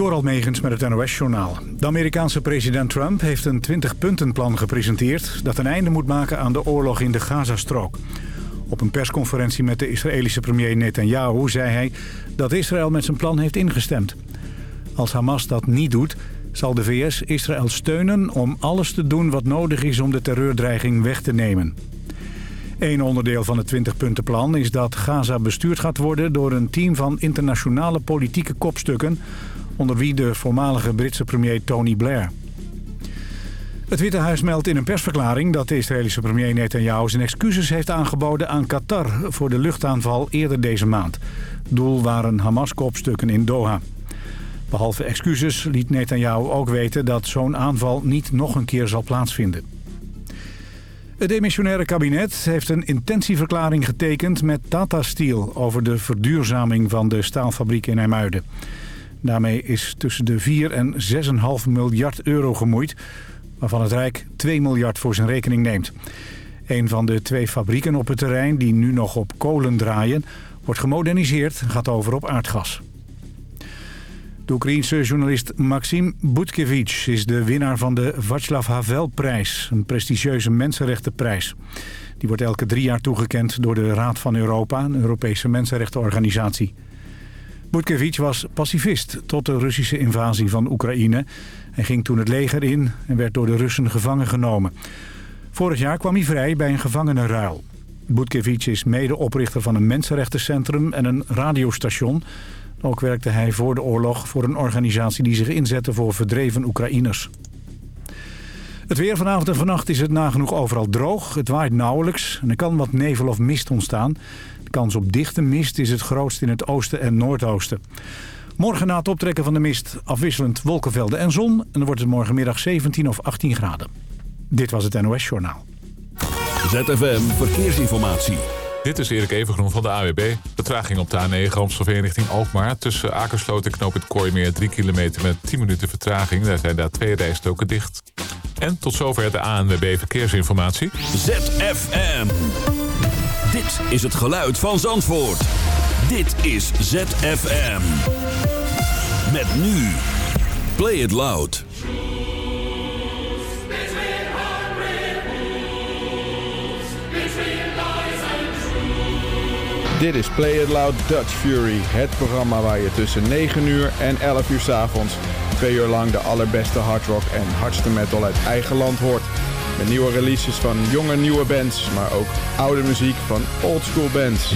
Door Almegens met het NOS-journaal. De Amerikaanse president Trump heeft een 20-puntenplan gepresenteerd... dat een einde moet maken aan de oorlog in de Gazastrook. Op een persconferentie met de Israëlische premier Netanyahu zei hij... dat Israël met zijn plan heeft ingestemd. Als Hamas dat niet doet, zal de VS Israël steunen... om alles te doen wat nodig is om de terreurdreiging weg te nemen. Een onderdeel van het 20-puntenplan is dat Gaza bestuurd gaat worden... door een team van internationale politieke kopstukken onder wie de voormalige Britse premier Tony Blair. Het Witte Huis meldt in een persverklaring dat de Israëlische premier Netanyahu zijn excuses heeft aangeboden aan Qatar voor de luchtaanval eerder deze maand. Doel waren Hamas-kopstukken in Doha. Behalve excuses liet Netanyahu ook weten dat zo'n aanval niet nog een keer zal plaatsvinden. Het demissionaire kabinet heeft een intentieverklaring getekend met Tata Steel over de verduurzaming van de staalfabriek in IJmuiden. Daarmee is tussen de 4 en 6,5 miljard euro gemoeid... waarvan het Rijk 2 miljard voor zijn rekening neemt. Een van de twee fabrieken op het terrein die nu nog op kolen draaien... wordt gemoderniseerd en gaat over op aardgas. De Oekraïense journalist Maxim Butkevich is de winnaar van de Václav Havel-prijs... een prestigieuze mensenrechtenprijs. Die wordt elke drie jaar toegekend door de Raad van Europa... een Europese mensenrechtenorganisatie. Butkevich was pacifist tot de Russische invasie van Oekraïne. Hij ging toen het leger in en werd door de Russen gevangen genomen. Vorig jaar kwam hij vrij bij een gevangenenruil. Butkevich is medeoprichter van een mensenrechtencentrum en een radiostation. Ook werkte hij voor de oorlog voor een organisatie die zich inzette voor verdreven Oekraïners. Het weer vanavond en vannacht is het nagenoeg overal droog. Het waait nauwelijks en er kan wat nevel of mist ontstaan. De kans op dichte mist is het grootst in het oosten en noordoosten. Morgen na het optrekken van de mist afwisselend wolkenvelden en zon. En dan wordt het morgenmiddag 17 of 18 graden. Dit was het NOS Journaal. ZFM Verkeersinformatie. Dit is Erik Evengroen van de AWB. Vertraging op de A9 Amstelveen richting Alkmaar. Tussen Akersloot en Knoop het Kooimeer 3 kilometer met 10 minuten vertraging. Daar zijn daar twee rijstoken dicht. En tot zover de ANWB Verkeersinformatie. ZFM. Dit is het geluid van Zandvoort. Dit is ZFM. Met nu. Play it loud. Dit is Play It Loud Dutch Fury, het programma waar je tussen 9 uur en 11 uur s avonds twee uur lang de allerbeste hardrock en hardste metal uit eigen land hoort. Met nieuwe releases van jonge nieuwe bands, maar ook oude muziek van oldschool bands.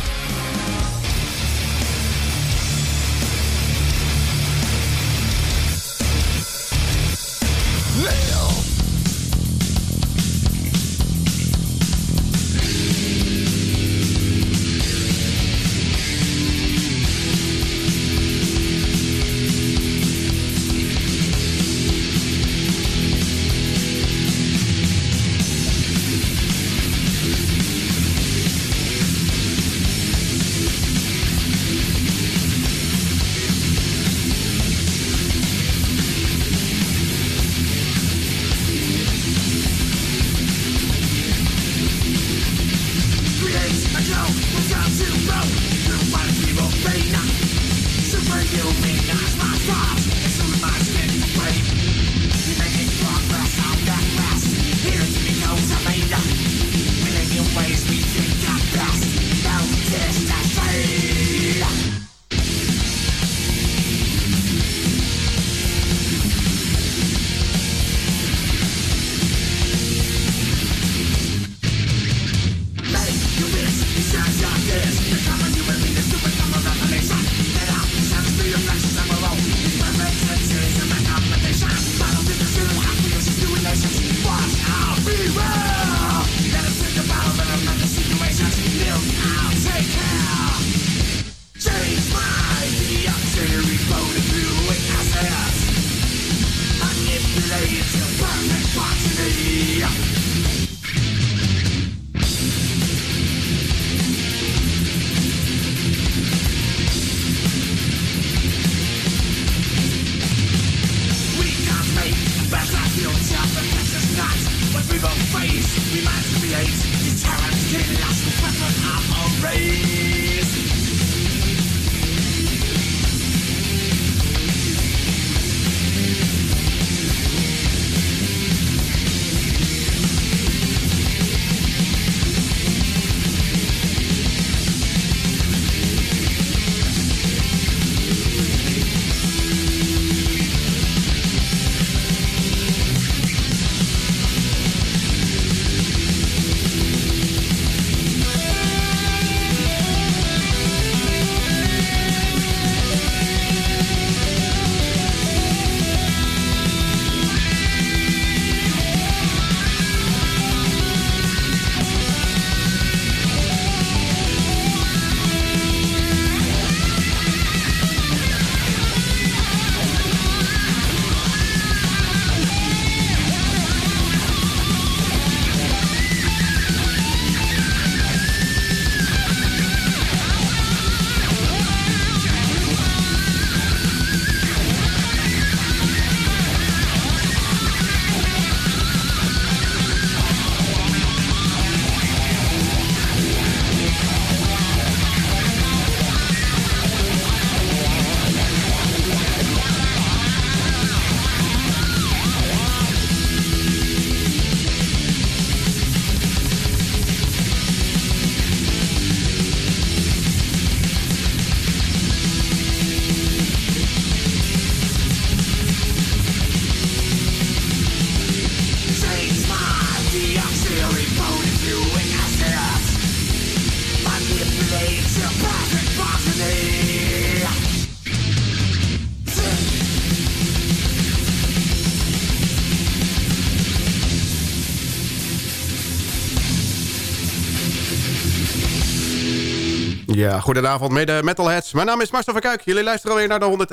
Ja, goedenavond mede metalheads. Mijn naam is Marcel van Kuik. Jullie luisteren alweer naar de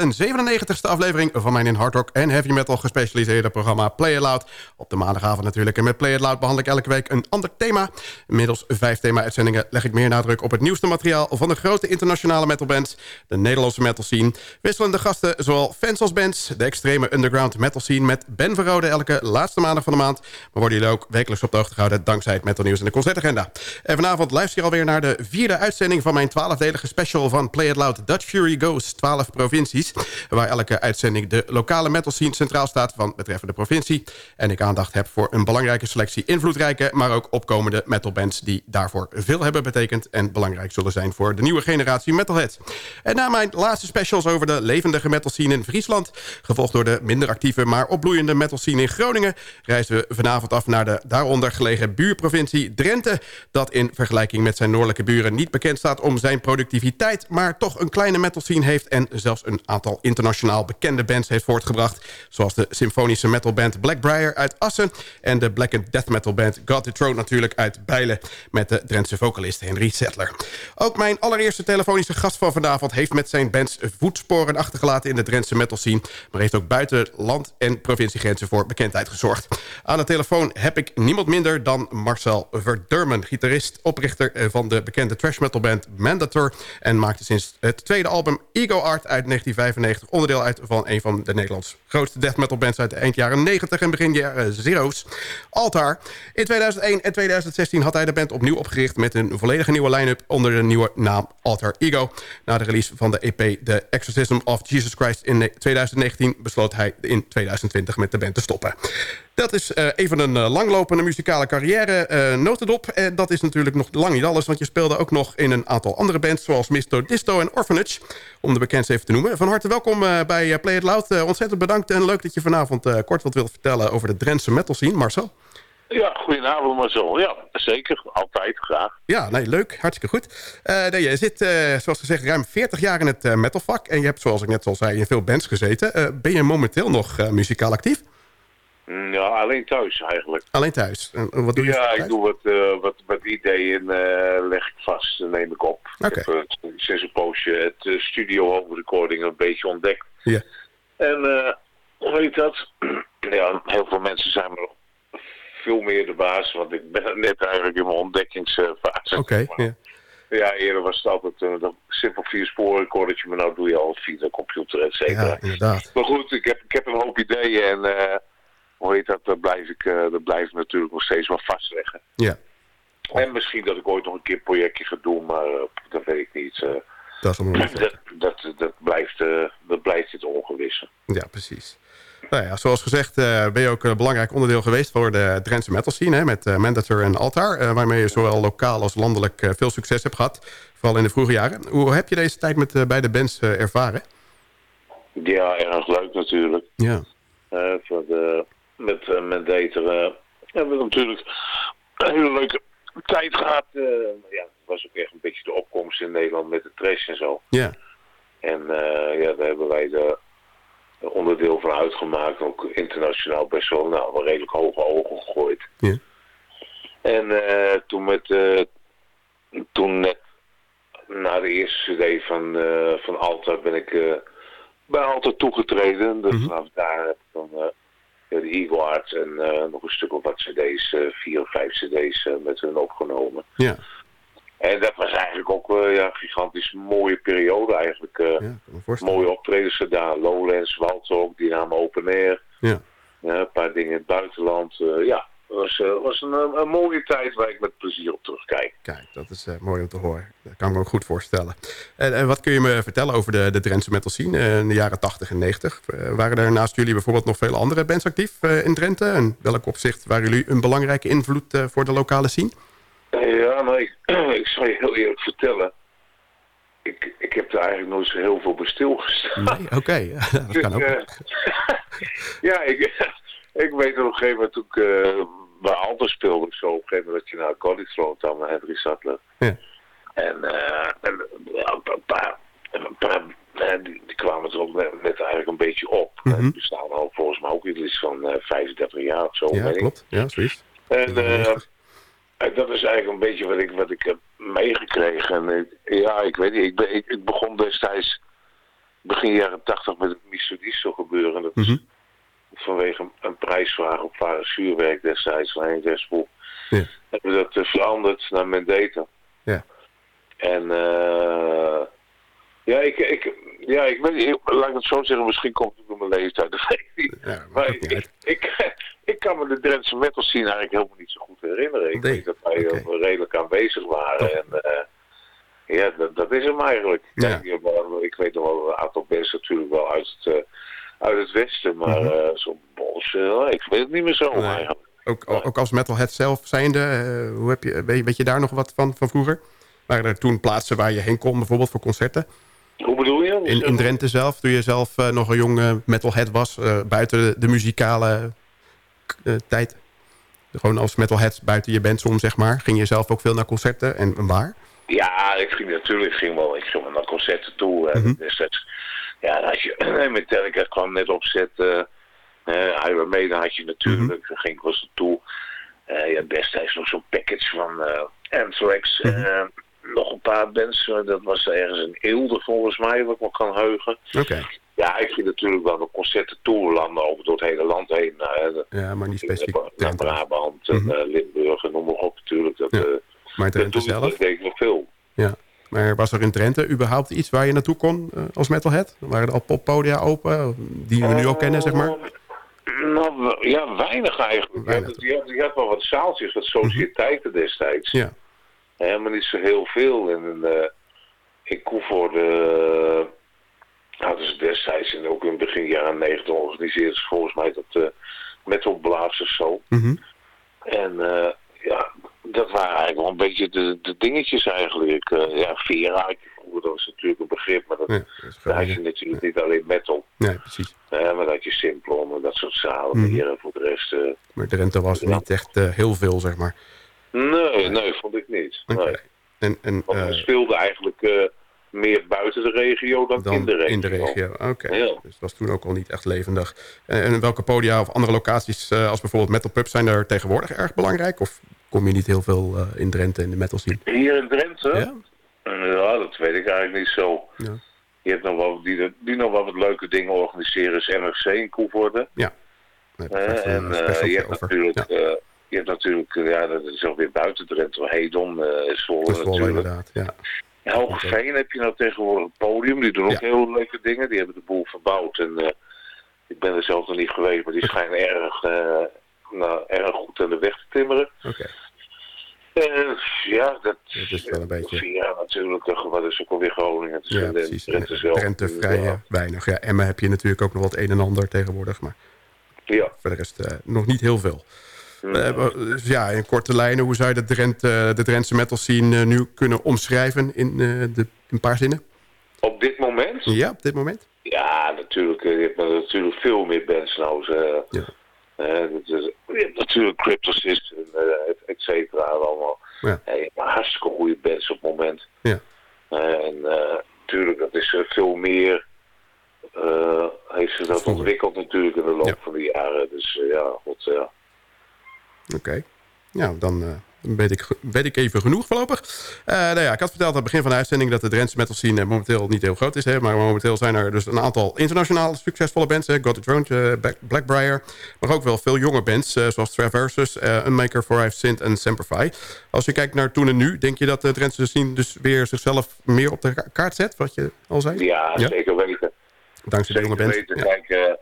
197ste aflevering van mijn in hard rock en heavy metal gespecialiseerde programma Play It Loud. Op de maandagavond natuurlijk. En met Play It Loud behandel ik elke week een ander thema. Inmiddels vijf thema-uitzendingen leg ik meer nadruk op het nieuwste materiaal van de grote internationale metalbands, de Nederlandse metal scene. Wisselende gasten, zowel fans als bands, de extreme underground metal scene met Ben Verrode elke laatste maandag van de maand. Maar worden jullie ook wekelijks op de hoogte gehouden dankzij het metalnieuws en de concertagenda. En vanavond luister je alweer naar de vierde uitzending van mijn twaalfdelige special van Play It Loud Dutch Fury Goes 12 provincies. Waar elke uitzending de lokale metal scene centraal staat van betreffende provincie. En ik aandacht heb voor een belangrijke selectie invloedrijke, maar ook opkomende metalbands die daarvoor veel hebben betekend en belangrijk zullen zijn voor de nieuwe generatie metalheads. En na mijn laatste specials over de levendige metal scene in Friesland, gevolgd door de minder actieve maar opbloeiende metal scene in Groningen, reizen we vanavond af naar de daaronder gelegen buurprovincie Drenthe, dat in vergelijking met zijn noordelijke buren niet bekend staat om zijn productiviteit... maar toch een kleine metal scene heeft... en zelfs een aantal internationaal bekende bands heeft voortgebracht... zoals de symfonische metalband Blackbriar uit Assen... en de black and death metal band God the Throne natuurlijk uit Bijlen... met de Drentse vocalist Henry Settler. Ook mijn allereerste telefonische gast van vanavond... heeft met zijn bands voetsporen achtergelaten in de Drentse metal scene... maar heeft ook buiten land- en provinciegrenzen voor bekendheid gezorgd. Aan de telefoon heb ik niemand minder dan Marcel Verdurmen... gitarist, oprichter van de bekende trash metal band En maakte sinds het tweede album Ego Art uit 1995... onderdeel uit van een van de Nederlands grootste death metal bands... uit eind jaren 90 en begin jaren zero's, Altar. In 2001 en 2016 had hij de band opnieuw opgericht... met een volledige nieuwe line-up onder de nieuwe naam Altar Ego. Na de release van de EP The Exorcism of Jesus Christ in 2019... besloot hij in 2020 met de band te stoppen. Dat is uh, even een uh, langlopende muzikale carrière. Uh, notendop. En dat is natuurlijk nog lang niet alles. Want je speelde ook nog in een aantal andere bands. Zoals Misto Disto en Orphanage. Om de bekendste even te noemen. Van harte welkom bij Play It Loud. ontzettend bedankt. En leuk dat je vanavond kort wat wilt vertellen over de Drentse metal scene. Marcel. Ja, goedenavond Marcel. Ja, zeker. Altijd graag. Ja, nee, leuk. Hartstikke goed. nee, je zit, zoals gezegd, ruim 40 jaar in het metalvak. En je hebt, zoals ik net al zei, in veel bands gezeten. ben je momenteel nog muzikaal actief? Ja, alleen thuis eigenlijk. Alleen thuis? En wat doe je Ja, ik doe wat, uh, wat, wat ideeën uh, leg ik vast, neem ik op. Okay. Ik heb uh, sinds een poosje het uh, studio recording een beetje ontdekt. Ja. En hoe heet dat? ja, heel veel mensen zijn me veel meer de baas, want ik ben net eigenlijk in mijn ontdekkingsfase. Oké, okay, ja. Ja, eerder was het altijd uh, simpel vier sporen maar nu doe je al via de computer, et cetera. Ja, inderdaad. Maar goed, ik heb, ik heb een hoop ideeën en uh, hoe heet dat, dat blijf ik, uh, dat blijf ik natuurlijk nog steeds wel vastleggen. Ja. En misschien dat ik ooit nog een keer een projectje ga doen, maar dat weet ik niet. Dat, dat, dat, dat, blijft, dat blijft het ongewisse. Ja, precies. Nou ja, zoals gezegd uh, ben je ook een belangrijk onderdeel geweest voor de Drentse metal scene. Hè, met uh, Mandator en Altar. Uh, waarmee je zowel lokaal als landelijk veel succes hebt gehad. Vooral in de vroege jaren. Hoe heb je deze tijd met beide bands ervaren? Ja, erg leuk natuurlijk. Ja. voor de, met Mandator hebben we natuurlijk een hele leuke tijd gehad. ja, het was ook echt een beetje de opkomst in Nederland met de trash en zo. Ja. En ja, daar hebben wij de onderdeel van uitgemaakt. Ook internationaal best wel, nou, wel redelijk hoge ogen gegooid. Ja. En uh, toen met, uh, toen net na de eerste cd van, uh, van Alta ben ik bij Alta toegetreden. Dus Mhm. vanaf daar heb ik dan de Eagle Arts en nog een stuk of wat cd's, vier of vijf cd's met hun opgenomen. Ja. En dat was eigenlijk ook uh, ja, een gigantisch mooie periode eigenlijk. Uh, ja, mooie optredens gedaan. Lowlands, Waldtalk, Dynamo Open Air. Ja. ja. een paar dingen in het buitenland. Uh, ja, het was, was een, een, mooie tijd waar ik met plezier op terugkijk. Kijk, dat is mooi om te horen. Dat kan ik me ook goed voorstellen. En, en wat kun je me vertellen over de, de Drentse metal scene in de jaren 80 en 90? waren er naast jullie bijvoorbeeld nog vele andere bands actief in Drenthe? En welk opzicht waren jullie een belangrijke invloed voor de lokale scene? Ja, nou, ik, ik zal je heel eerlijk vertellen. Ik, ik heb er eigenlijk nooit zo heel veel bij stilgestaan. Nee, oké. Okay. dat kan ook. uh, ja, ik, ik weet op een gegeven moment toen ik uh, bij Alter speelde, zo op een gegeven moment dat je naar kwam, naar Henry Sattler. Ja. En, uh, en een paar, een paar die, die, kwamen er ook net, net, eigenlijk een beetje op. Mm -hmm. Die staan al volgens mij ook iets van 35 jaar of zo. Ja, klopt. Ja, zoiets. En, dat is eigenlijk een beetje wat ik, wat ik heb meegekregen. En ja, ik weet niet. Ik, ben, ik, ik begon destijds begin jaren tachtig met het Missodisto gebeuren. Dat mm vanwege een prijsvraag op zuurwerk destijds van Henk Westbroek. Ja. Hebben we dat uh, veranderd naar Mendata. Ja. En uh, ja, ik, ik, ja, ik weet niet, laat ik het zo zeggen, misschien komt het door mijn leeftijd, dat weet ik niet. Ja, maar ik, ik, ik, kan me de Drentse metal scene eigenlijk helemaal niet zo goed herinneren. Ik denk dat wij okay. redelijk aanwezig waren. En, uh, ja, dat, dat, is hem eigenlijk. Ja. ik weet nog wel een aantal mensen natuurlijk wel uit het, uh, uit het westen, maar mm -hmm. uh, zo'n bos, ik weet het niet meer zo nee. eigenlijk. Ook, ook als metalhead zelf zijnde, hoe heb je, weet, weet je daar nog wat van, van vroeger? Waren er toen plaatsen waar je heen kon, bijvoorbeeld voor concerten? Hoe bedoel je? In, in Drenthe zelf, toen je zelf uh, nog een jonge metalhead was... Uh, buiten de, de muzikale uh, tijd. Gewoon als metalhead buiten je band om, zeg maar. Ging je zelf ook veel naar concerten en, waar? Ja, ik ging natuurlijk ging wel, ik ging wel naar concerten toe. Mm -hmm. dus dat, ja, als je Metallica kwam net opzet... Uh, Iron Maiden had je natuurlijk, mm -hmm. ging ik wel toe. ja, destijds nog zo'n package van Anthrax... Mm -hmm nog een paar bands. Dat was ergens een Eelde volgens mij, wat ik me kan heugen. Oké. Ja, ik ging natuurlijk wel de concerten toerlanden over door het hele land heen. Uh, ja, maar niet specifiek. Naar Brabant en mm -hmm. Limburg en noem maar op natuurlijk. Dat, ja. maar Drenthe dat zelf? Dat deed ik nog veel. Ja. Maar was er in Drenthe überhaupt iets waar je naartoe kon uh, als metalhead? Waren er al poppodia open, die we nu al kennen, zeg maar? Nou, ja, weinig eigenlijk. Weinig. Je, had, je, had, wel wat zaaltjes, wat sociëteiten mm -hmm. destijds. Ja helemaal niet zo heel veel. En uh, in Koevoorde uh, hadden ze destijds en ook in begin jaren negentig georganiseerd volgens mij dat uh, metalblazers zo. Mm -hmm. En uh, ja, dat waren eigenlijk wel een beetje de, de dingetjes eigenlijk. Ja, Vera, dat was natuurlijk een begrip, maar dat, ja, dat had je natuurlijk niet alleen metal. Nee, precies. Maar dat had je Simplon en dat soort zalen mm -hmm. hier en voor de rest. Maar de rente was niet echt heel veel, zeg maar. Nee, nee, vond ik niet. Okay. Nee. En, en, Want we speelden eigenlijk uh, meer buiten de regio dan, dan in de regio. In de regio, oké. Okay. Ja. Dus dat was toen ook al niet echt levendig. En, en welke podia of andere locaties, als bijvoorbeeld metal pubs, zijn er tegenwoordig erg belangrijk? Of kom je niet heel veel in Drenthe in de metal scene? Hier in Drenthe? Ja, ja dat weet ik eigenlijk niet zo. Ja. Je hebt nog wel, die, die nog wel wat leuke dingen organiseren, is MFC in Koevoorde. Ja. en je hebt natuurlijk... Ja je hebt natuurlijk, eh, ja, dat is alweer buiten Drenthe, Hedon uh, is vol natuurlijk. inderdaad, ja. In Hogeveen heb je nou tegenwoordig een podium, die doen ook ja. heel leuke dingen. Die hebben de boel verbouwd en uh, ik ben er zelf nog niet geweest, maar die schijnen erg, uh, nou, erg goed aan de weg te timmeren. Oké. Okay. ja, dat, dat is wel een beetje... Ja, natuurlijk, wat is ook alweer Groningen. Het is ja, precies. Drenthe zelf. Drenthe vrij weinig. Ja, Emma heb je natuurlijk ook nog wat een en ander tegenwoordig, maar ja. voor de rest nog niet heel veel. Uh, ja, in korte lijnen, hoe zou je de, Drent, uh, de Drentse metal scene nu kunnen omschrijven in de, een paar zinnen? Op dit moment? Ja, op dit moment. Ja, natuurlijk. Je hebt natuurlijk veel meer bands nou. ja. je hebt natuurlijk Cryptosist, et cetera, allemaal. Ja. je hebt hartstikke goede bands op het moment. Ja. en natuurlijk, dat is veel meer... heeft zich dat ontwikkeld natuurlijk in de loop ja. van de jaren. Dus ja, god ja. Oké. Okay. Ja, dan, uh, weet, ik, weet ik even genoeg voorlopig. Uh, nou ja, ik had verteld aan het begin van de uitzending... dat de Drentse metal scene momenteel niet heel groot is. Hè, maar momenteel zijn er dus een aantal internationaal succesvolle bands. Hè, God the Throne, uh, Blackbriar. Maar ook wel veel jonge bands, zoals Traversus, Unmaker, For I've Sinned en Semperfi. Als je kijkt naar toen en nu... denk je dat de Drentse scene dus weer zichzelf meer op de kaart zet? Wat je al zei? Ja, ja? zeker weten. Dankzij de jonge bands. Weten. Ja. Kijk,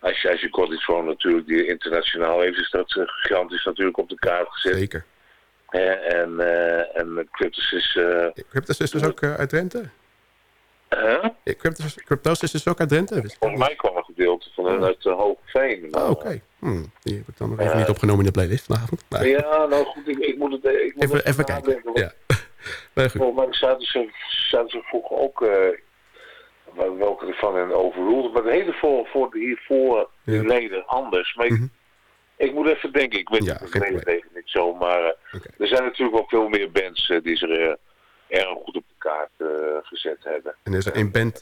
als je, als je Cottage natuurlijk die internationaal heeft, is dat uh, gigantisch natuurlijk op de kaart gezet. Zeker. En uh, en Cryptos is... Uh, Cryptos is dus ook uit Drenthe? Huh? Cryptos is dus ook uit Drenthe? Volgens mij kwam een gedeelte van hen uit uh, Hoogveen. Oh, oké. Okay. Hmm, die heb ik dan nog even niet opgenomen in de playlist vanavond. Maar... Ja, nou goed, ik, ik moet het ik moet even, even kijken. Ja. nee, goed. Volgens mij zaten ze, zaten ze vroeger ook welke ervan en overruled. Maar de hele voor, voor hiervoor ja. leden anders. Maar ik, mm -hmm. ik, moet even denken, ik weet ja, het even niet zo. Maar uh, okay. er zijn natuurlijk wel veel meer bands uh, die zich uh, erg goed op de kaart gezet hebben. En is er een band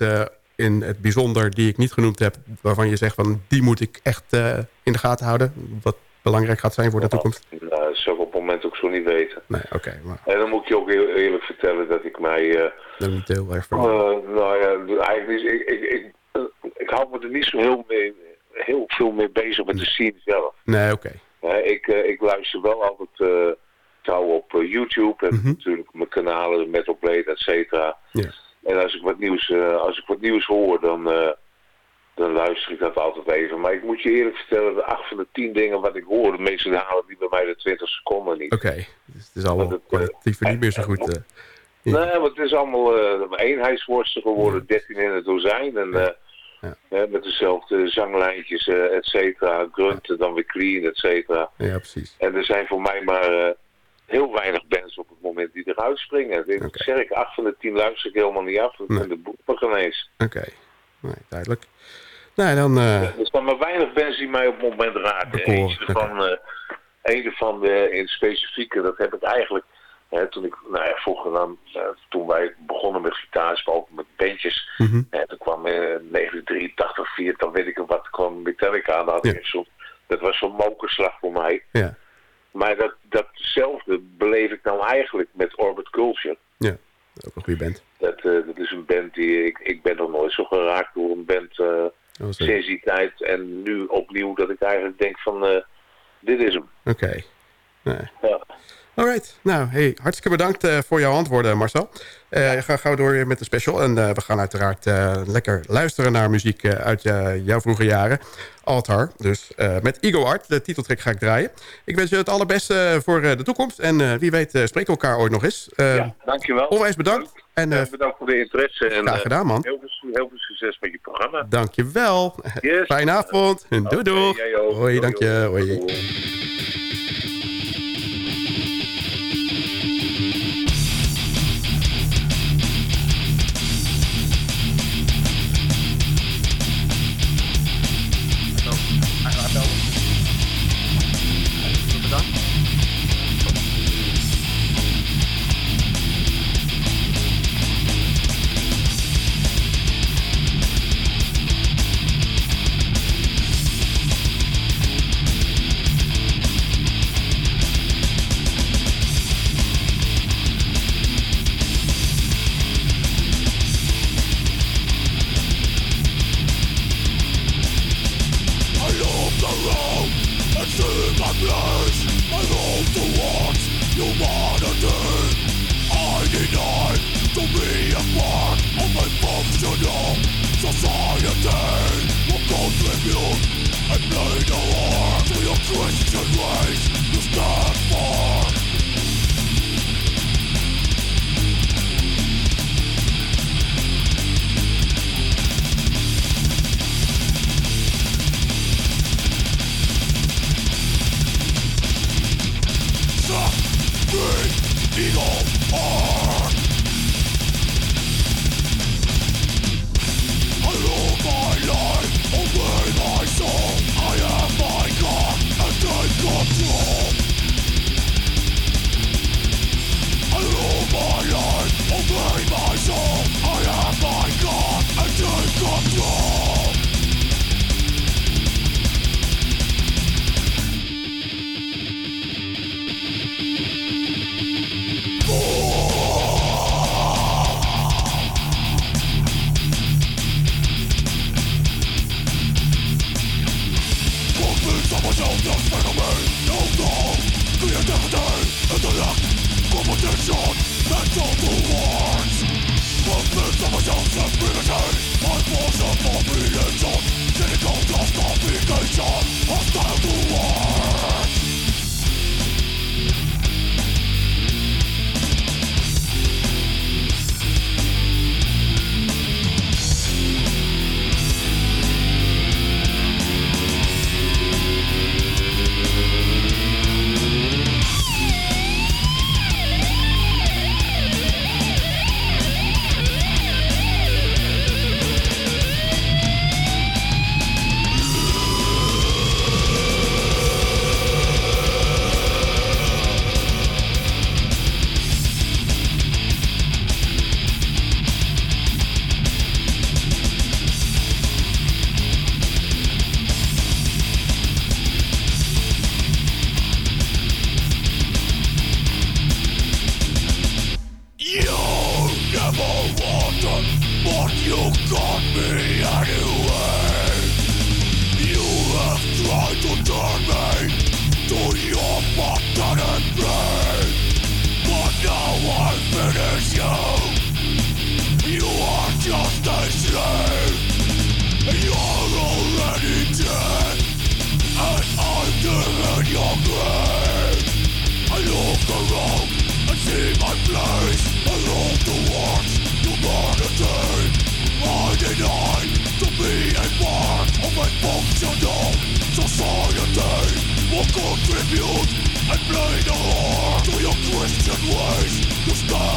in het bijzonder die ik niet genoemd heb... waarvan je zegt van die moet ik echt in de gaten houden? Wat belangrijk gaat zijn voor de toekomst? Nou, moment ook zo niet weten. Nee, oké. maar... En dan moet ik je ook heel eerlijk vertellen dat ik mij... Uh, dat niet heel erg uh, Nou ja, eigenlijk is... Ik, ik, ik, ik hou me er niet zo heel, mee, heel veel mee bezig met de scene zelf. Nee, oké. ik, ik luister wel altijd trouw op YouTube en mm -hmm. natuurlijk mijn kanalen, Metal Blade, et cetera. Ja. En als ik wat nieuws, als ik wat nieuws hoor, dan dan luister ik dat altijd even. Maar ik moet je eerlijk vertellen, de acht van de tien dingen wat ik hoor, de meeste halen die bij mij de 20 seconden niet. Oké, okay. dus het is allemaal kwalitatief uh, niet meer zo goed. Uh, nee, want het is allemaal uh, eenheidsworsten geworden, ja. 13 in het dozijn. En, ja. Ja. met dezelfde zanglijntjes, et cetera. Grunten, dan weer clean, et cetera. Ja, precies. En er zijn voor mij maar heel weinig bands op het moment die eruit springen. Ik okay. zeg ik, acht van de tien luister ik helemaal niet af. Nee. En de boeken geen eens. Oké, okay. nee, duidelijk. Nee, dan... Uh... Er staan maar weinig bands die mij op het moment raken. Eén van, uh, een van de in specifieke, dat heb ik eigenlijk... Hè, toen ik, nou ja, vroeger dan, uh, toen wij begonnen met gitaarspel, ook met bandjes, mm -hmm. hè, toen kwam in 1983, 4, dan weet ik wat, kwam Metallica aan, Ja. zo, dat was zo'n mokerslag voor mij. Ja. Maar dat, datzelfde beleef ik nou eigenlijk met Orbit Culture. Ja, ook een goede band. Dat, uh, dat is een band die, ik, ik ben nog nooit zo geraakt door een band uh, Oh, sinds die tijd. En nu opnieuw dat ik eigenlijk denk van, uh, dit is hem. Oké. Okay. Nee. Ja. Alright. Nou, hey, hartstikke bedankt uh, voor jouw antwoorden, Marcel. Uh, ga gauw door met de special. En uh, we gaan uiteraard lekker luisteren naar muziek uit jouw vroege jaren. Altar, dus met Ego Art. De titeltrack ga ik draaien. Ik wens je het allerbeste voor de toekomst. En wie weet spreken we elkaar ooit nog eens. ja, dankjewel. Onwijs bedankt. En, bedankt voor de interesse. En, graag gedaan, man. Heel veel, heel veel succes met je programma. Dankjewel. Yes. Fijne avond. Doei, okay, doei. Hoi, dank je. Hoi. refuse and blind a whore to your Christian ways to stand.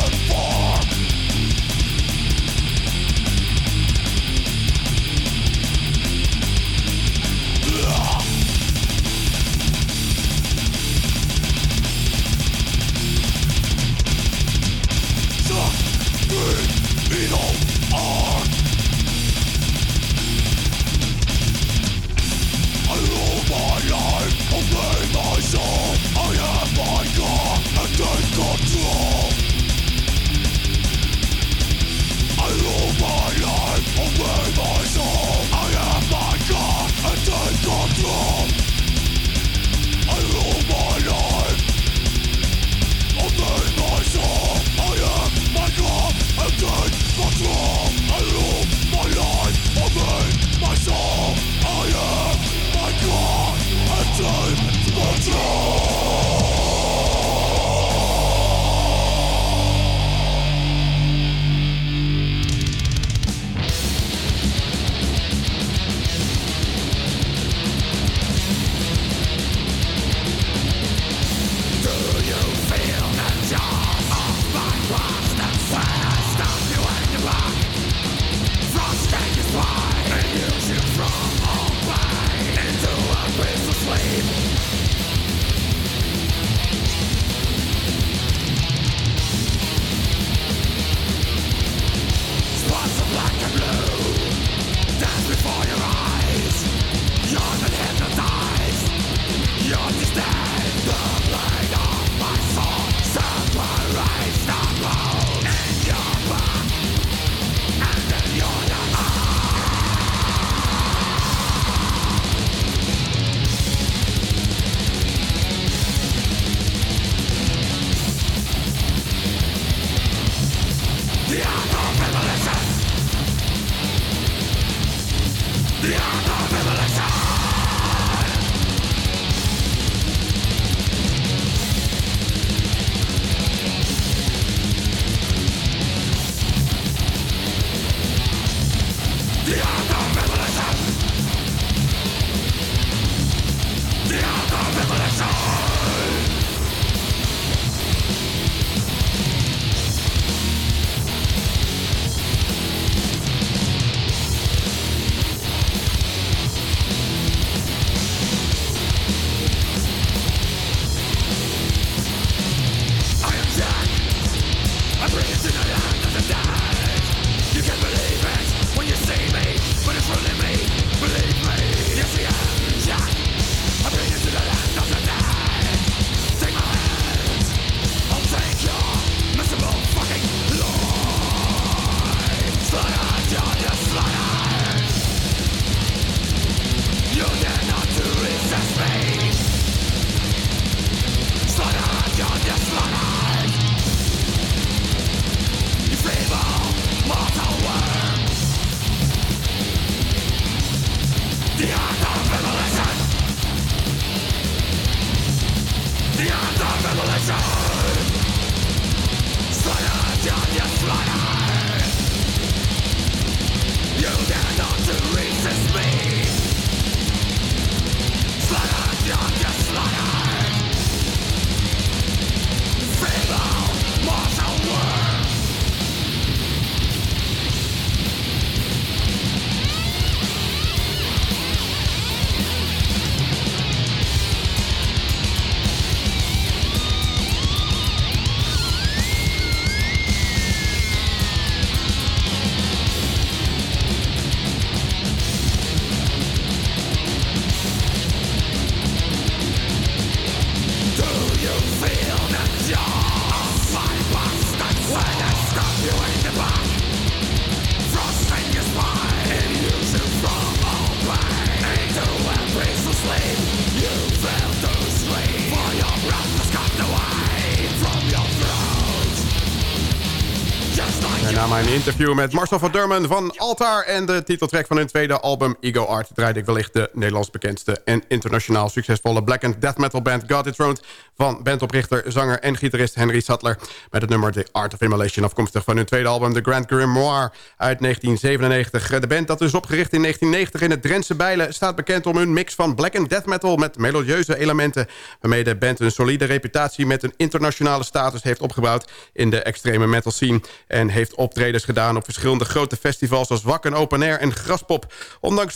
Interview met Marcel van Durman van Altaar... en de titeltrack van hun tweede album Ego Art... draaide ik wellicht de Nederlands bekendste en internationaal succesvolle black and death metal band God Dethroned... van bandoprichter, zanger en gitarist Henry Sattler... met het nummer The Art of Immolation afkomstig van hun tweede album The Grand Grimoire uit 1997. De band dat is opgericht in 1990 in het Drentse Bijlen... staat bekend om hun mix van black and death metal met melodieuze elementen... waarmee de band een solide reputatie met een internationale status heeft opgebouwd... in de extreme metal scene en heeft optredens gedaan op verschillende grote festivals... als Wakken Open Air en Graspop. Ondanks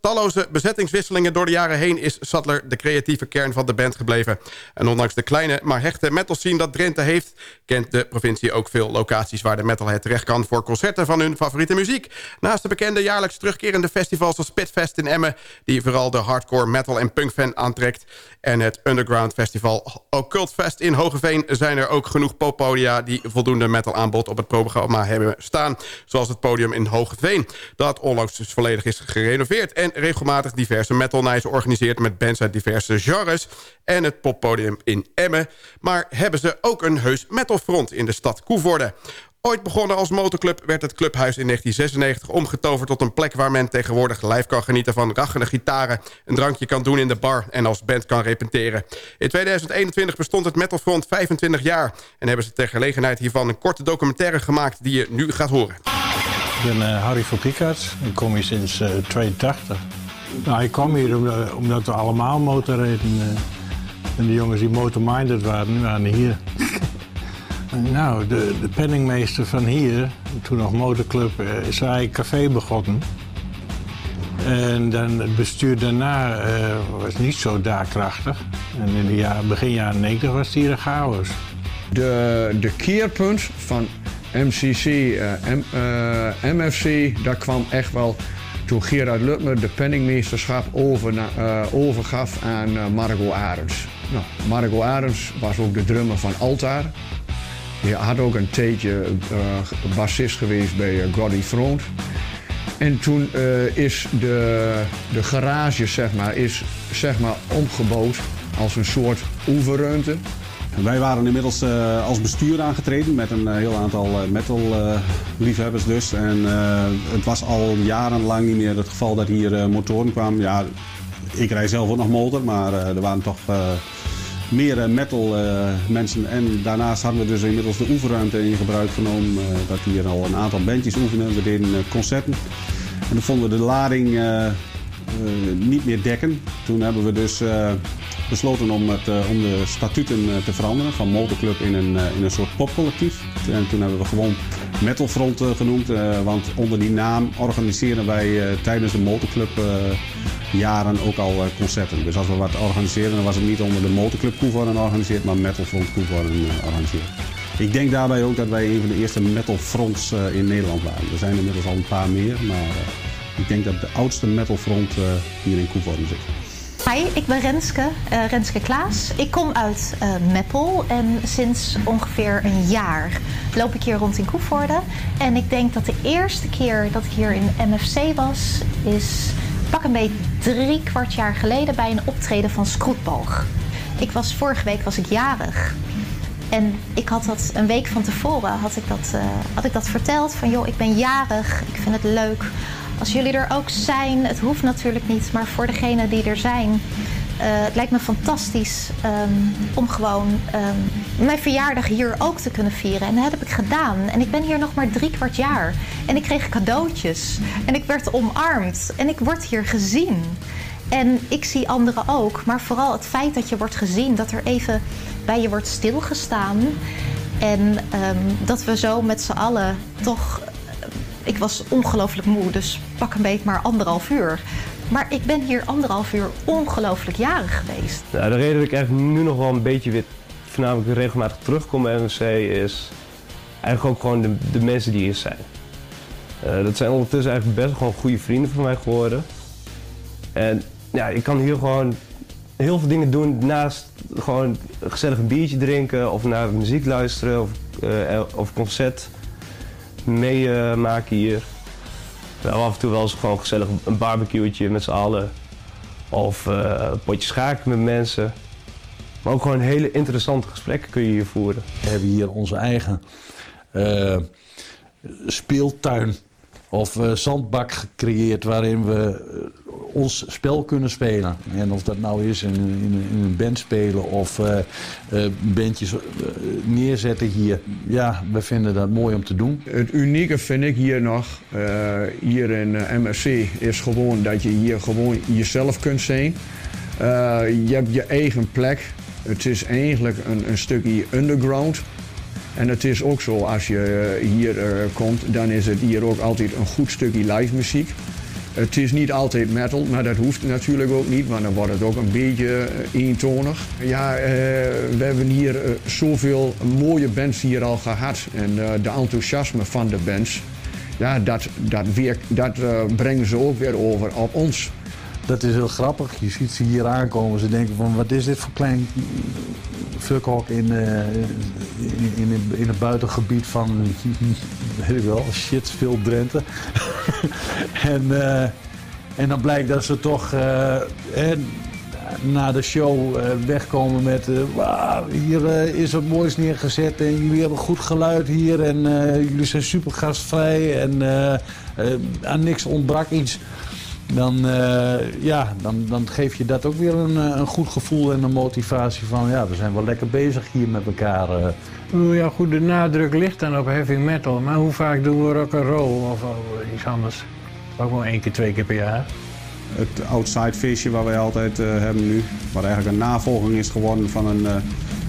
talloze bezettingswisselingen door de jaren heen... is Sattler de creatieve kern van de band gebleven. En ondanks de kleine maar hechte metal scene dat Drenthe heeft... kent de provincie ook veel locaties waar de metalhead terecht kan... voor concerten van hun favoriete muziek. Naast de bekende jaarlijks terugkerende festivals als Spitfest in Emmen... die vooral de hardcore metal en punkfan aantrekt... en het Underground Festival Occult Fest in Hogeveen... zijn er ook genoeg poppodia die voldoende metal aanbod op het programma hebben staan. Zoals het podium in Hogeveen. Dat onlangs dus volledig is gerenoveerd. En regelmatig diverse metal nights organiseert met bands uit diverse genres. En het poppodium in Emmen. Maar hebben ze ook een heus metalfront in de stad Koevoorde. Ooit begonnen als motorclub werd het clubhuis in 1996 omgetoverd tot een plek waar men tegenwoordig live kan genieten van rachende gitaren, een drankje kan doen in de bar en als band kan repeteren. In 2021 bestond het Metalfront 25 jaar en hebben ze ter gelegenheid hiervan een korte documentaire gemaakt die je nu gaat horen. Ik ben uh, Harry van Piekert, ik kom hier sinds uh, 82. Nou, ik kwam hier omdat, we allemaal motorreden. Uh, en de jongens die motorminded waren, nu waren hier. Nou, de, de penningmeester van hier, toen nog motorclub, eh, is eigenlijk café begonnen. En dan het bestuur daarna uh, was niet zo daadkrachtig. En in de jaar, begin jaren 90 was het hier een chaos. De, de keerpunt van MCC, eh, MFC, dat kwam echt wel toen Gerard Lutmer de penningmeesterschap over, overgaf aan Margot Arends. Nou, Margot Arends was ook de drummer van Altaar. Je had ook een tijdje uh, bassist geweest bij uh, Throne. En toen uh, is de, de garage zeg maar, is, zeg maar, omgebouwd als een soort oefenruimte. Wij waren inmiddels als bestuur aangetreden met een heel aantal metal liefhebbers dus. En het was al jarenlang niet meer het geval dat hier motoren kwamen. Ja, ik rij zelf ook nog motor, maar er waren toch meer eh, metal uh, mensen. En daarnaast hadden we dus inmiddels de oefenruimte in gebruik genomen. Uh, dat hier al een aantal bandjes oefenen. We deden concerten. En dan vonden we de lading niet meer dekken. Toen hebben we dus besloten om, het, om de statuten te veranderen. Van motorclub in een, in een soort popcollectief. En toen hebben we gewoon Metalfront genoemd. want onder die naam organiseren wij tijdens de motorclub jaren ook al eh, concerten. Dus als we wat organiseren, dan was het niet onder de motorclub Koevoorn georganiseerd, maar Metalfront Koevoorn uh, organiseerd. Ik denk daarbij ook dat wij een van de eerste metalfronts uh, in Nederland waren. Er zijn inmiddels al een paar meer, maar ik denk dat de oudste metalfront hier in Koevoorn zit. Hi, ik ben Renske, Renske Klaas. Ik kom uit uh, Meppel en sinds ongeveer een jaar loop ik hier rond in Koevoorde. En ik denk dat de eerste keer dat ik hier in MFC was, is pak een beetje drie kwart jaar geleden bij een optreden van Skroetbalg. Ik was, vorige week was ik jarig. En ik had dat een week van tevoren had ik dat, uh, had ik dat verteld. Van joh, ik ben jarig. Ik vind het leuk. Als jullie er ook zijn, het hoeft natuurlijk niet, maar voor degenen die er zijn, het lijkt me fantastisch um, om gewoon um, mijn verjaardag hier ook te kunnen vieren. En dat heb ik gedaan. En ik ben hier nog maar drie kwart jaar. En ik kreeg cadeautjes. En ik werd omarmd. En ik word hier gezien. En ik zie anderen ook. Maar vooral het feit dat je wordt gezien. Dat er even bij je wordt stilgestaan. En um, dat we zo met z'n allen toch... Ik was ongelooflijk moe, dus pak een beetje maar anderhalf uur. Maar ik ben hier anderhalf uur ongelooflijk jarig geweest. Nou, de reden dat ik eigenlijk nu nog wel een beetje weer voornamelijk regelmatig terugkom bij NRC is eigenlijk ook gewoon de, mensen die hier zijn. Uh, dat zijn ondertussen eigenlijk best gewoon goede vrienden van mij geworden. En ja, ik kan hier gewoon heel veel dingen doen naast gewoon een gezellig biertje drinken of naar muziek luisteren of, uh, of concert meemaken hier. We af en toe wel eens gewoon gezellig een barbecueetje met z'n allen. Of uh, potje schaken met mensen. Maar ook gewoon hele interessante gesprekken kun je hier voeren. We hebben hier onze eigen uh, speeltuin of uh, zandbak gecreëerd waarin we ons spel kunnen spelen. En of dat nou is in, in, een band spelen of uh, bandjes neerzetten hier. Ja, we vinden dat mooi om te doen. Het unieke vind ik hier nog, hier in MSC, is gewoon dat je hier gewoon jezelf kunt zijn. je hebt je eigen plek. Het is eigenlijk een, een stukje underground. En het is ook zo, als je hier komt, dan is het hier ook altijd een goed stukje live muziek. Het is niet altijd metal, maar dat hoeft natuurlijk ook niet, want dan wordt het ook een beetje eentonig. Ja, uh, we hebben hier uh, zoveel mooie bands hier al gehad. En de enthousiasme van de bands, ja, dat, dat, weer, dat brengen ze ook weer over op ons. Dat is heel grappig. Je ziet ze hier aankomen. Ze denken van wat is dit voor klein fuckhok in, uh, in, in, in, het buitengebied van, weet ik wel, Shitsville Drenthe. en, uh, en dan blijkt dat ze toch uh, na de show wegkomen met... Wow, hier is wat moois neergezet en jullie hebben goed geluid hier en jullie zijn super gastvrij en aan niks ontbrak iets dan, uh, ja, dan, dan geef je dat ook weer een, een, goed gevoel en een motivatie van... ja, we zijn wel lekker bezig hier met elkaar. Uh. Ja, goed, de nadruk ligt dan op heavy metal. Maar hoe vaak doen we rock and roll of iets anders? Ook wel één keer, twee keer per jaar. Het outside feestje waar wij altijd uh, hebben nu... wat eigenlijk een navolging is geworden van een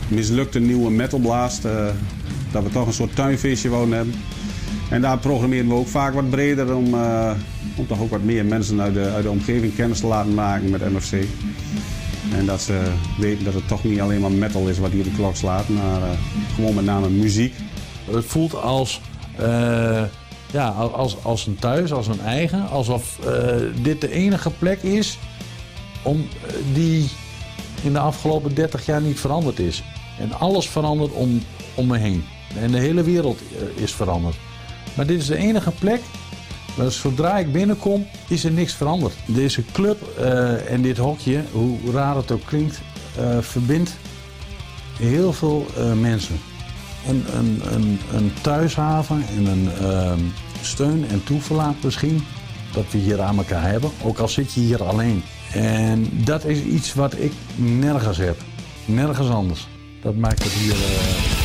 mislukte nieuwe metalblast... dat we toch een soort tuinfeestje wouden hebben... En daar programmeren we ook vaak wat breder om, uh, om toch ook wat meer mensen uit de, uit de omgeving kennis te laten maken met MFC. En dat ze weten dat het toch niet alleen maar metal is wat hier de klok slaat, maar uh, gewoon met name muziek. Het voelt als, uh, ja, als, als een thuis, als een eigen. Alsof dit de enige plek is om, die in de afgelopen 30 jaar niet veranderd is. En alles verandert om, om me heen. En de hele wereld is veranderd. Maar dit is de enige plek. Zodra ik binnenkom, is er niks veranderd. Deze club uh, en dit hokje, hoe raar het ook klinkt, uh, verbindt heel veel uh, mensen. Een, een, een, een, thuishaven en een ehm, steun en toeverlaat misschien, dat we hier aan elkaar hebben. Ook al zit je hier alleen. En dat is iets wat ik nergens heb. Nergens anders. Dat maakt het hier...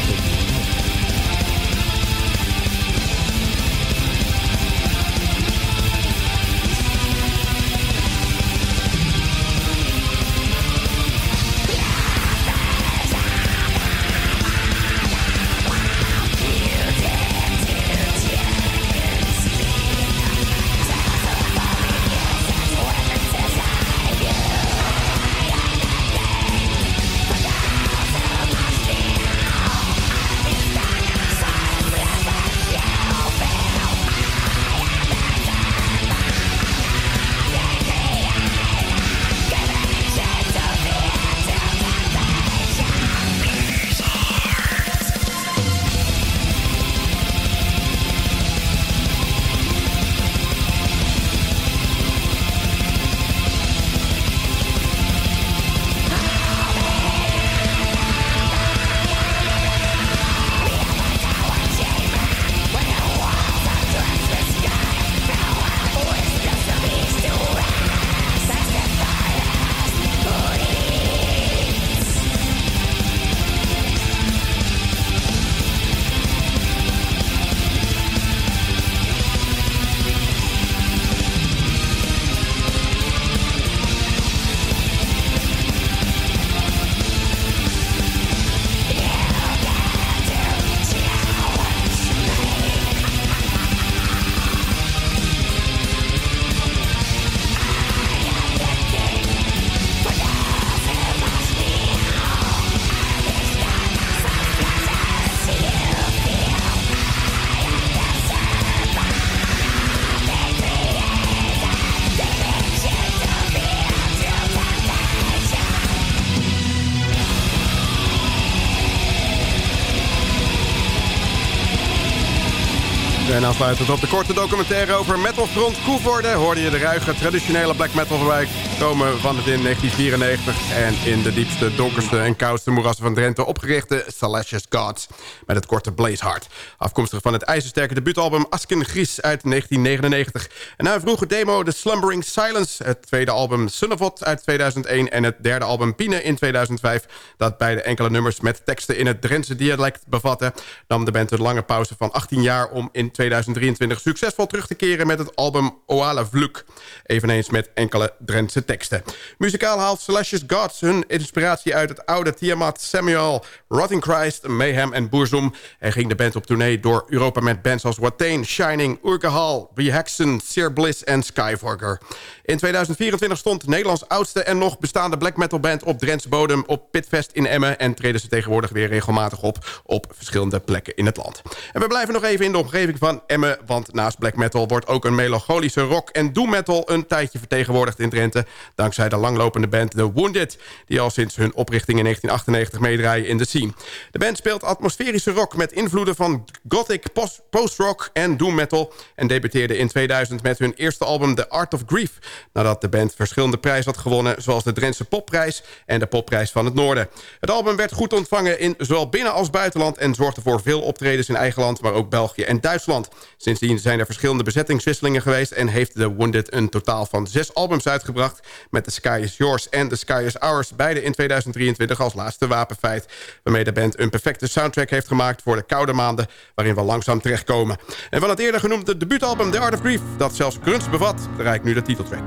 aansluitend op de korte documentaire over metalfront Koevoorde... hoorde je de ruige traditionele black metal voorbij komen van het in 1994... en in de diepste, donkerste en koudste moerassen van Drenthe opgerichte Salacious Gods... met het korte Blazeheart. Afkomstig van het ijzersterke debuutalbum Asken Gries uit 1999. En na een vroege demo The Slumbering Silence... het tweede album Sunnevot uit 2001 en het derde album Pine in 2005... dat beide enkele nummers met teksten in het Drentse dialect bevatten... nam de band een lange pauze van 18 jaar om in 2023 succesvol terug te keren met het album Oala Vluk. Eveneens met enkele Drentse teksten. Muzikaal haalt Celestious Gods hun inspiratie uit het oude Tiamat, Samuel, Rotting Christ, Mayhem en Boerzoom. En ging de band op tournee door Europa met bands als Watain, Shining, Urkehal, Hexen, Seer Bliss en Skyforger. In 2024 stond Nederlands oudste en nog bestaande black metal band op Drentse bodem op Pitfest in Emmen. En treden ze tegenwoordig weer regelmatig op op verschillende plekken in het land. En we blijven nog even in de omgeving van Want naast black metal wordt ook een melancholische rock en doom metal een tijdje vertegenwoordigd in Drenthe. Dankzij de langlopende band The Wounded, die al sinds hun oprichting in 1998 meedraaien in de scene. De band speelt atmosferische rock met invloeden van gothic, post-rock en doom metal. En debuteerde in 2000 met hun eerste album The Art of Grief. Nadat de band verschillende prijzen had gewonnen, zoals de Drentse Popprijs en de Popprijs van het Noorden. Het album werd goed ontvangen in zowel binnen- als buitenland en zorgde voor veel optredens in eigen land, maar ook België en Duitsland. Sindsdien zijn er verschillende bezettingswisselingen geweest en heeft The Wounded een totaal van zes albums uitgebracht met The Sky is Yours en The Sky is Ours, beide in 2023 als laatste wapenfeit, waarmee de band een perfecte soundtrack heeft gemaakt voor de koude maanden waarin we langzaam terechtkomen. En van het eerder genoemde debuutalbum The Art of Grief, dat zelfs grunts bevat, bereikt nu de titeltrack.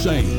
Zijn.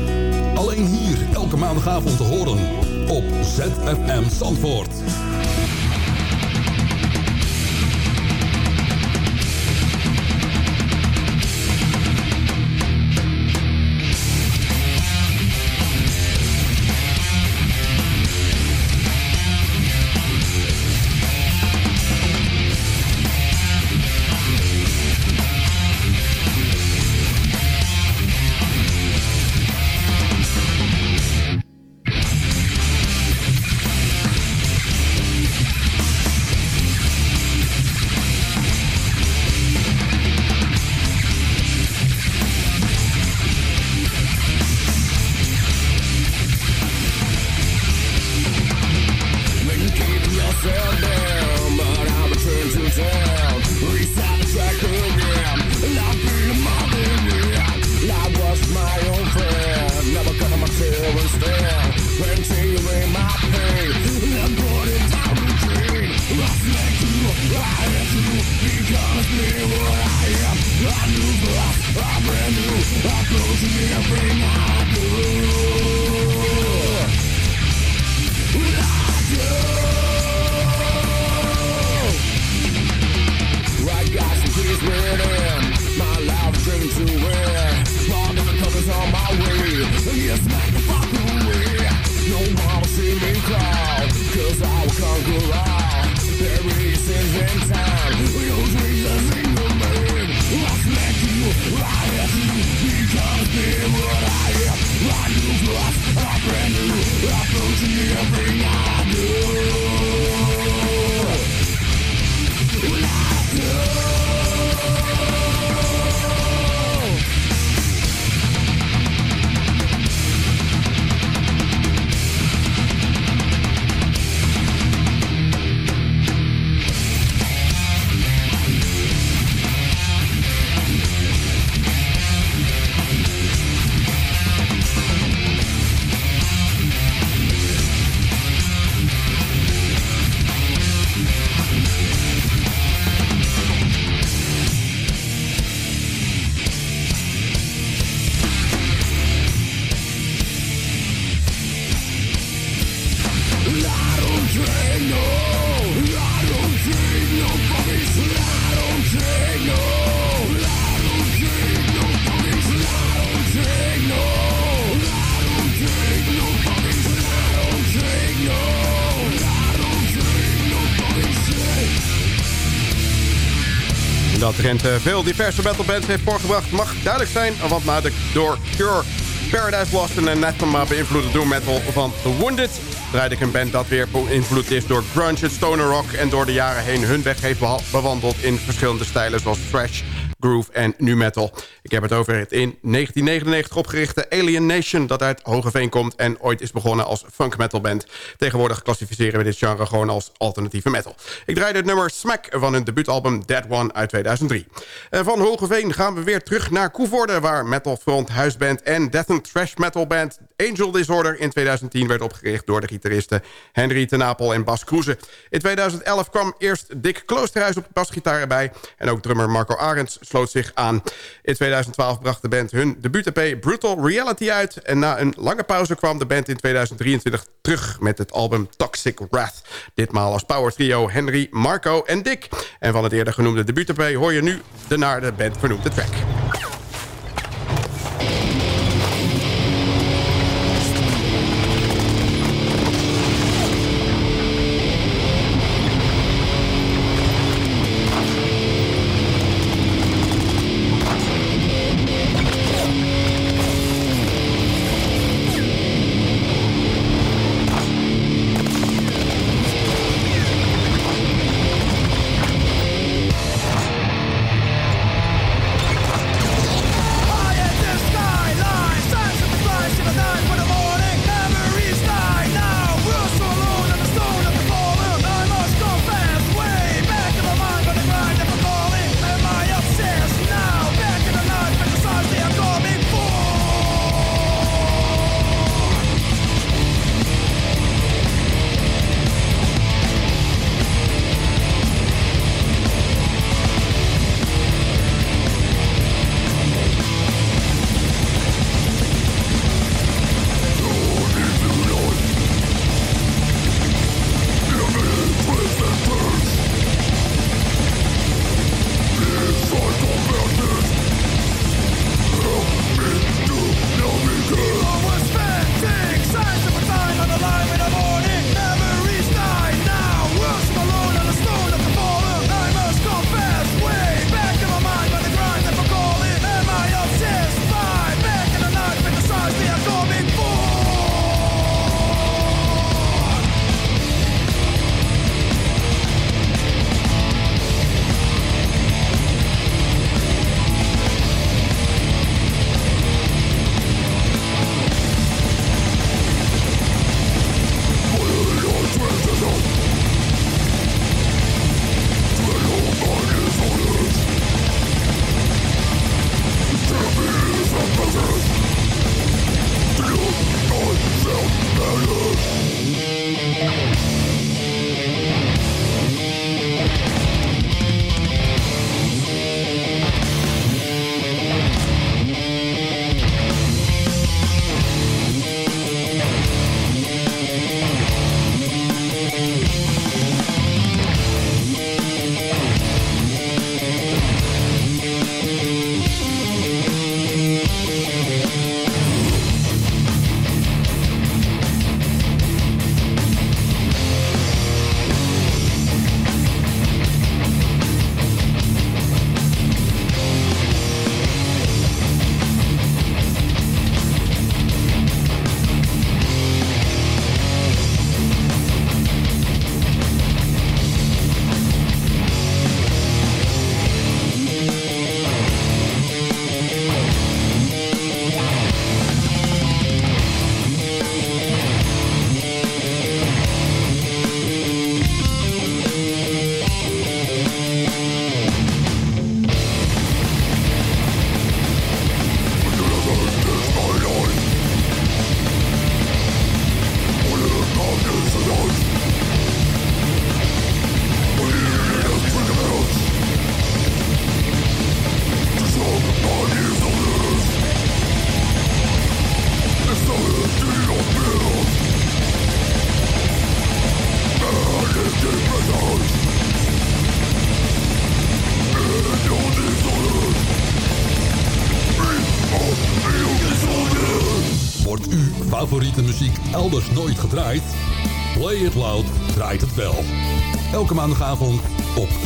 Trent eh, veel diverse metalbands heeft voorgebracht... mag duidelijk zijn, want na door Cure, Paradise Lost en Anathema beïnvloede doom metal van The Wounded... draaide ik een band dat weer beïnvloed is door grunge en stoner rock... en door de jaren heen hun weg heeft bewandeld in verschillende stijlen zoals thrash, groove en nu metal. Ik heb het over het in 1999 opgerichte Alien Nation... dat uit Hogeveen komt en ooit is begonnen als funk metal band. Tegenwoordig klassificeren we dit genre gewoon als alternatieve metal. Ik draaide het nummer Smack van hun debuutalbum Dead One uit 2003. En van Hogeveen gaan we weer terug naar Koevoorde... waar metalfront, huisband en death and thrash metal band Angel Disorder... in 2010 werd opgericht door de gitaristen Henry Tenapel en Bas Kroeze. In 2011 kwam eerst Dick Kloosterhuis op basgitaar erbij... en ook drummer Marco Arends sloot zich aan. In 2012 bracht de band hun debuut-EP Brutal Reality uit... en na een lange pauze kwam de band in 2023 terug met het album Toxic Wrath. Ditmaal als power trio Henry, Marco en Dick. En van het eerder genoemde debuut-EP hoor je nu de naar de band vernoemde track.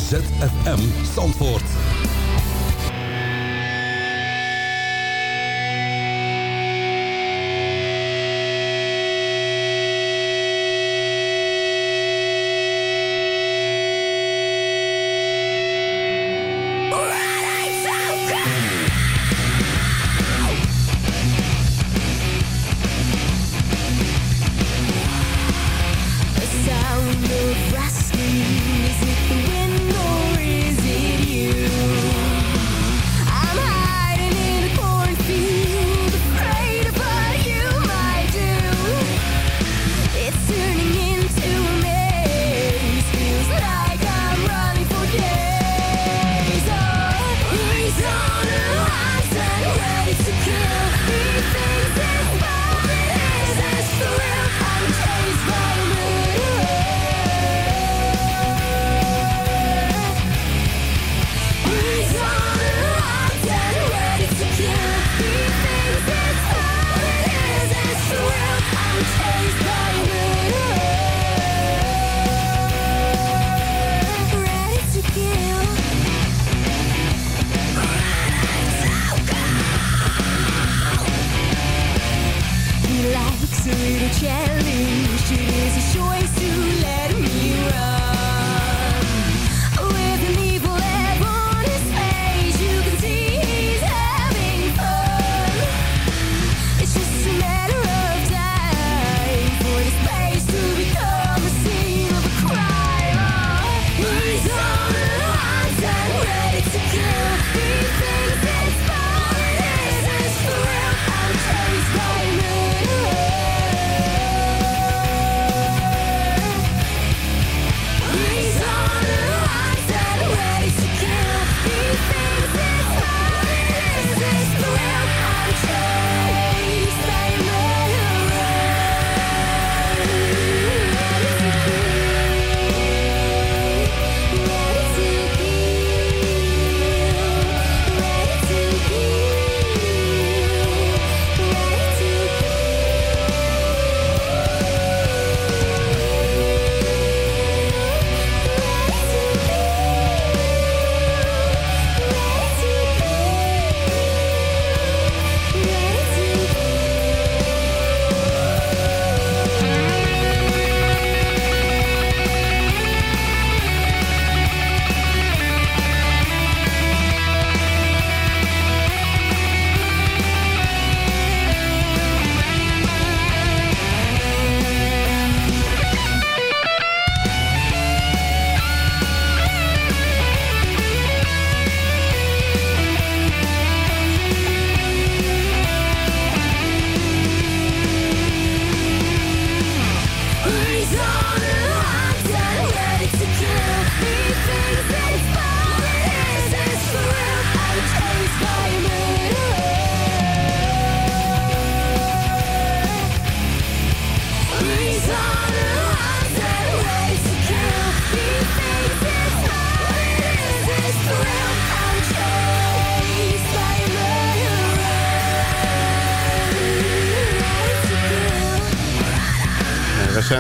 ZFM Zandvoort.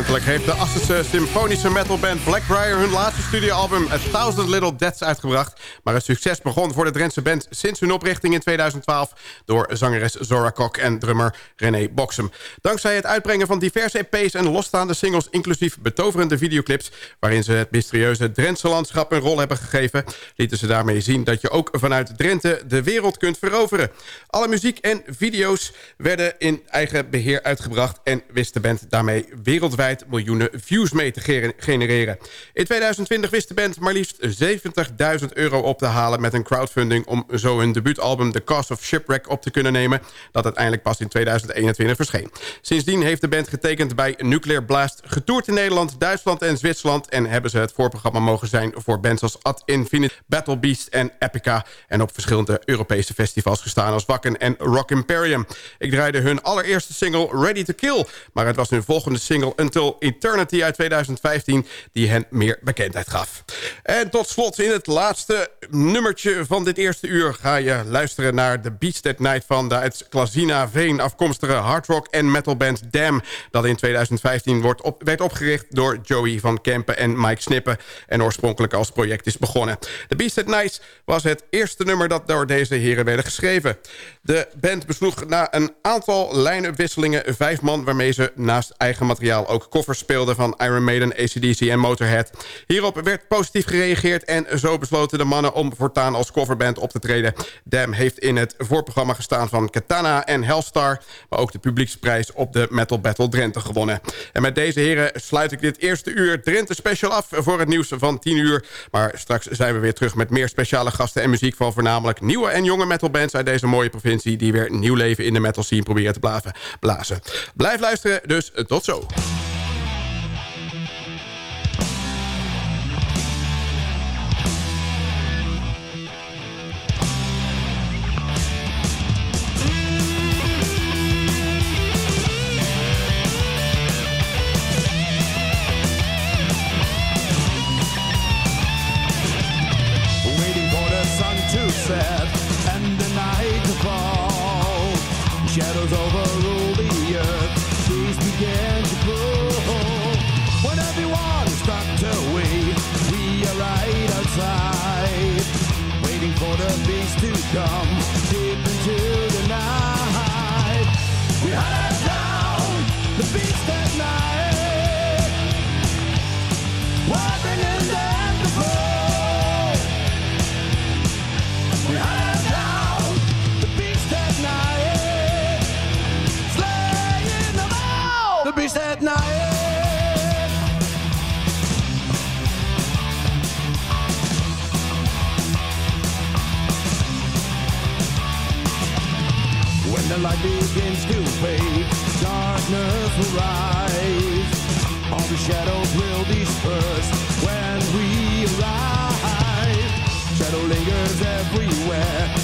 Recentelijk heeft de Assische symfonische metalband Blackbriar... hun laatste studioalbum A Thousand Little Deaths uitgebracht. Maar het succes begon voor de Drentse band sinds hun oprichting in 2012... door zangeres Zora Kok en drummer René Boksem. Dankzij het uitbrengen van diverse EP's en losstaande singles... inclusief betoverende videoclips... waarin ze het mysterieuze Drentse landschap een rol hebben gegeven... lieten ze daarmee zien dat je ook vanuit Drenthe de wereld kunt veroveren. Alle muziek en video's werden in eigen beheer uitgebracht... en wist de band daarmee wereldwijd miljoenen views mee te genereren. In 2020 wist de band maar liefst 70.000 euro op te halen met een crowdfunding... om zo hun debuutalbum The Cost of Shipwreck op te kunnen nemen... dat uiteindelijk pas in 2021 verscheen. Sindsdien heeft de band getekend bij Nuclear Blast... getoerd in Nederland, Duitsland en Zwitserland... en hebben ze het voorprogramma mogen zijn voor bands als Ad Infinite, Battle Beast en Epica... en op verschillende Europese festivals gestaan als Wacken en Rock Imperium. Ik draaide hun allereerste single Ready to Kill... maar het was hun volgende single Until Eternity uit 2015... die hen meer bekendheid gaf. En tot slot in het laatste nummertje van dit eerste uur ga je luisteren naar The Beast at Night... van de uit Klazina Veen afkomstige hardrock en metalband Dam... dat in 2015 wordt werd opgericht door Joey van Kempen en Mike Snippen... en oorspronkelijk als project is begonnen. The Beast Night was het eerste nummer dat door deze heren werden geschreven. De band besloeg na een aantal lijnenwisselingen vijf man... waarmee ze naast eigen materiaal ook koffers speelden... van Iron Maiden, ACDC en Motorhead. Hierop werd positief gereageerd en zo besloten de mannen... om voortaan als coverband op te treden. Dam heeft in het voorprogramma gestaan van Katana en Hellstar... maar ook de publieksprijs op de Metal Battle Drenthe gewonnen. En met deze heren sluit ik dit eerste uur Drenthe Special af... voor het nieuws van 10 uur. Maar straks zijn we weer terug met meer speciale gasten en muziek... van voornamelijk nieuwe en jonge metalbands uit deze mooie provincie... die weer nieuw leven in de metal scene proberen te blazen. Blijf luisteren, dus tot zo. sins to pay. Darkness will rise. All the shadows will disperse when we arrive. Shadow lingers everywhere.